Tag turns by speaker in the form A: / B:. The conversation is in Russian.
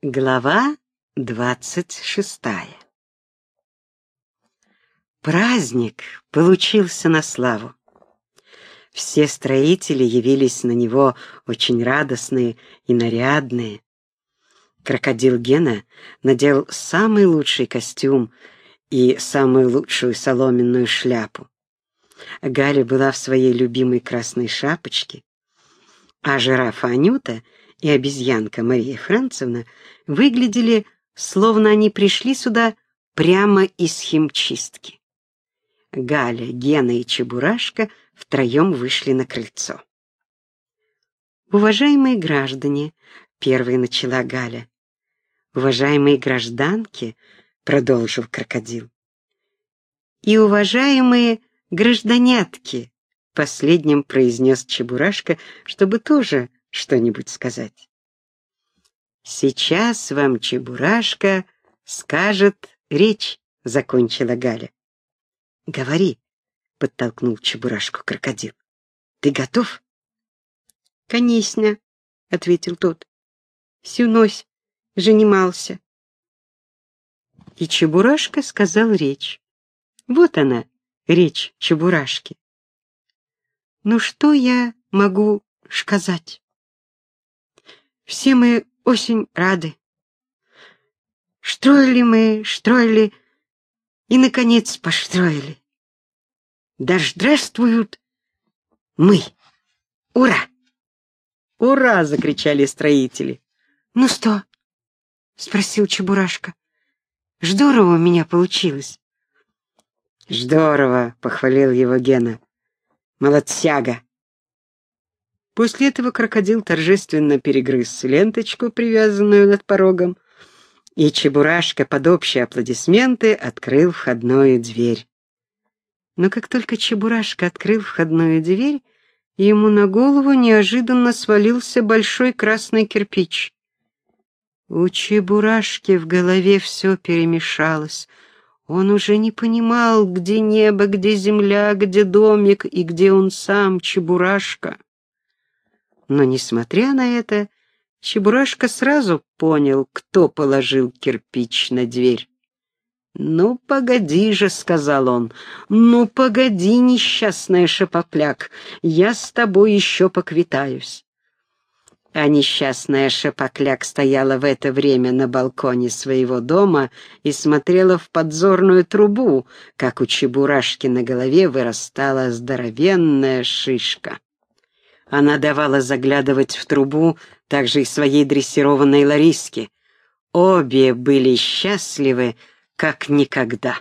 A: Глава двадцать шестая Праздник получился на славу. Все строители явились на него очень радостные и нарядные. Крокодил Гена надел самый лучший костюм и самую лучшую соломенную шляпу. Галя была в своей любимой красной шапочке, а жирафа Анюта — и обезьянка Мария Францевна выглядели, словно они пришли сюда прямо из химчистки. Галя, Гена и Чебурашка втроем вышли на крыльцо. «Уважаемые граждане», — первой начала Галя, «уважаемые гражданки», — продолжил крокодил, «и уважаемые гражданятки», — последним произнес Чебурашка, чтобы тоже что-нибудь сказать. «Сейчас вам Чебурашка скажет речь», — закончила Галя. «Говори», — подтолкнул Чебурашку крокодил. «Ты готов?» «Конечно», — ответил тот. «Всю ночь занимался». И Чебурашка сказал речь. Вот она, речь Чебурашки. «Ну что я могу сказать?» Все мы очень рады. Строили мы, строили и, наконец, построили. Да здравствуют мы! Ура! «Ура!» — закричали строители. «Ну что?» — спросил Чебурашка. «Здорово у меня получилось». «Здорово!» — похвалил его Гена. «Молодцяга!» После этого крокодил торжественно перегрыз ленточку, привязанную над порогом, и Чебурашка под общие аплодисменты открыл входную дверь. Но как только Чебурашка открыл входную дверь, ему на голову неожиданно свалился большой красный кирпич. У Чебурашки в голове все перемешалось. Он уже не понимал, где небо, где земля, где домик и где он сам, Чебурашка. Но, несмотря на это, Чебурашка сразу понял, кто положил кирпич на дверь. «Ну, погоди же», — сказал он, — «ну, погоди, несчастная шапокляк, я с тобой еще поквитаюсь». А несчастная шапокляк стояла в это время на балконе своего дома и смотрела в подзорную трубу, как у Чебурашки на голове вырастала здоровенная шишка. Она давала заглядывать в трубу также и своей дрессированной Лариске. Обе были счастливы, как никогда.